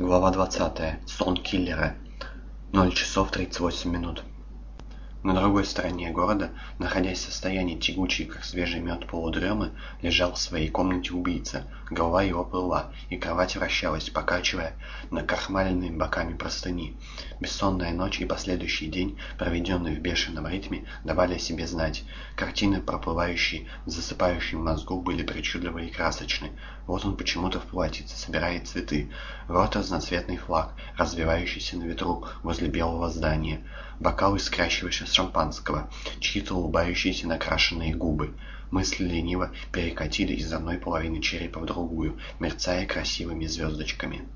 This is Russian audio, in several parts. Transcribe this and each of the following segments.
Глава 20. Сон киллера. 0 часов 38 минут. На другой стороне города, находясь в состоянии тягучей, как свежий мед полудремы, лежал в своей комнате убийца. Голова его плыла, и кровать вращалась, покачивая накрахмаленными боками простыни. Бессонная ночь и последующий день, проведенный в бешеном ритме, давали о себе знать. Картины, проплывающие в засыпающем мозгу, были причудливы и красочны. Вот он почему-то в платьице собирает цветы. Вот разноцветный флаг, развивающийся на ветру возле белого здания бокал искрящегося шампанского, чьи-то улыбающиеся накрашенные губы. Мысли лениво перекатили из одной половины черепа в другую, мерцая красивыми звездочками.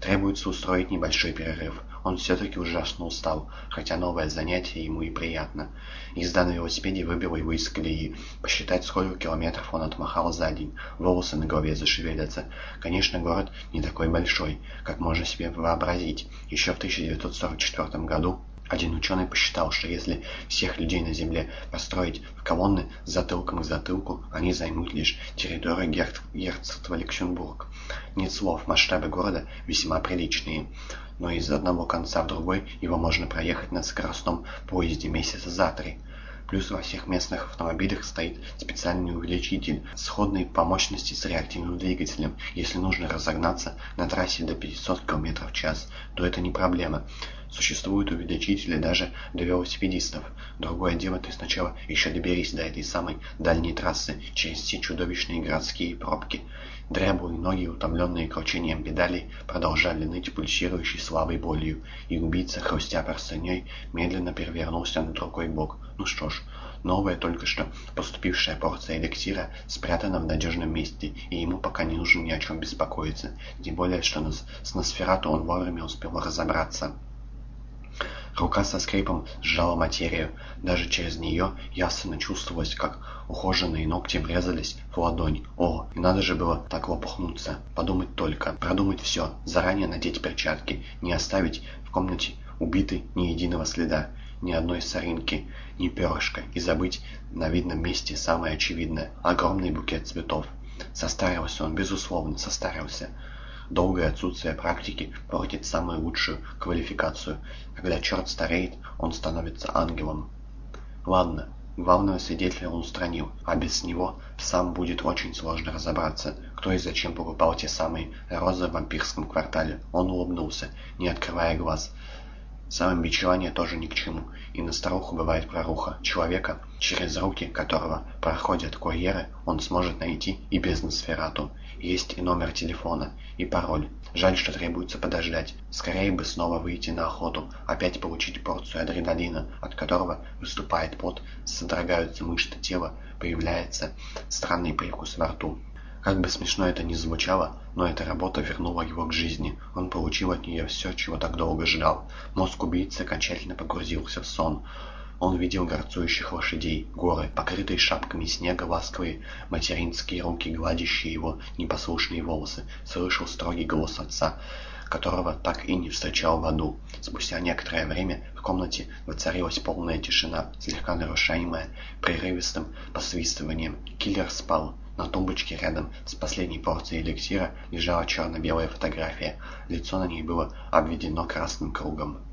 Требуется устроить небольшой перерыв. Он все-таки ужасно устал, хотя новое занятие ему и приятно. Езда на велосипеде выбила его из колеи. Посчитать, сколько километров он отмахал за день. Волосы на голове зашевелятся. Конечно, город не такой большой, как можно себе вообразить. Еще в 1944 году один ученый посчитал, что если всех людей на Земле построить в колонны с затылком к затылку, они займут лишь территорию герц... герцогства Люксембург. Нет слов, масштабы города весьма приличные, но из одного конца в другой его можно проехать на скоростном поезде месяца за три. Плюс во всех местных автомобилях стоит специальный увеличитель, сходный по мощности с реактивным двигателем. Если нужно разогнаться на трассе до 500 км в час, то это не проблема. Существуют увеличители даже для велосипедистов. Другое дело, ты сначала еще доберись до этой самой дальней трассы через все чудовищные городские пробки. Дряблые ноги, утомленные кручением педалей, продолжали ныть пульсирующей слабой болью, и убийца, хрустя простыней, медленно перевернулся на другой бок. Ну что ж, новая только что поступившая порция эликсира спрятана в надежном месте, и ему пока не нужно ни о чем беспокоиться, тем более, что с Носферату он вовремя успел разобраться. Рука со скрипом сжала материю. Даже через нее ясно чувствовалось, как ухоженные ногти врезались в ладонь. О, и надо же было так лопухнуться. Подумать только. Продумать все. Заранее надеть перчатки. Не оставить в комнате убитой ни единого следа. Ни одной соринки, ни перышка. И забыть на видном месте самое очевидное. Огромный букет цветов. Состарился он, безусловно, состарился. Долгое отсутствие практики портит самую лучшую квалификацию. Когда черт стареет, он становится ангелом. Ладно, главного свидетеля он устранил, а без него сам будет очень сложно разобраться, кто и зачем покупал те самые розы в вампирском квартале. Он улыбнулся, не открывая глаз. Самобичевание тоже ни к чему, и на старуху бывает проруха. Человека, через руки которого проходят курьеры, он сможет найти и без Носферату. Есть и номер телефона, и пароль. Жаль, что требуется подождать. Скорее бы снова выйти на охоту, опять получить порцию адреналина, от которого выступает пот, содрогаются мышцы тела, появляется странный привкус во рту. Как бы смешно это ни звучало, но эта работа вернула его к жизни. Он получил от нее все, чего так долго ждал. Мозг убийцы окончательно погрузился в сон. Он видел горцующих лошадей, горы, покрытые шапками снега, ласковые материнские руки, гладящие его непослушные волосы. Слышал строгий голос отца, которого так и не встречал в аду. Спустя некоторое время в комнате воцарилась полная тишина, слегка нарушаемая прерывистым посвистыванием. Киллер спал. На тумбочке рядом с последней порцией эликсира лежала черно-белая фотография. Лицо на ней было обведено красным кругом.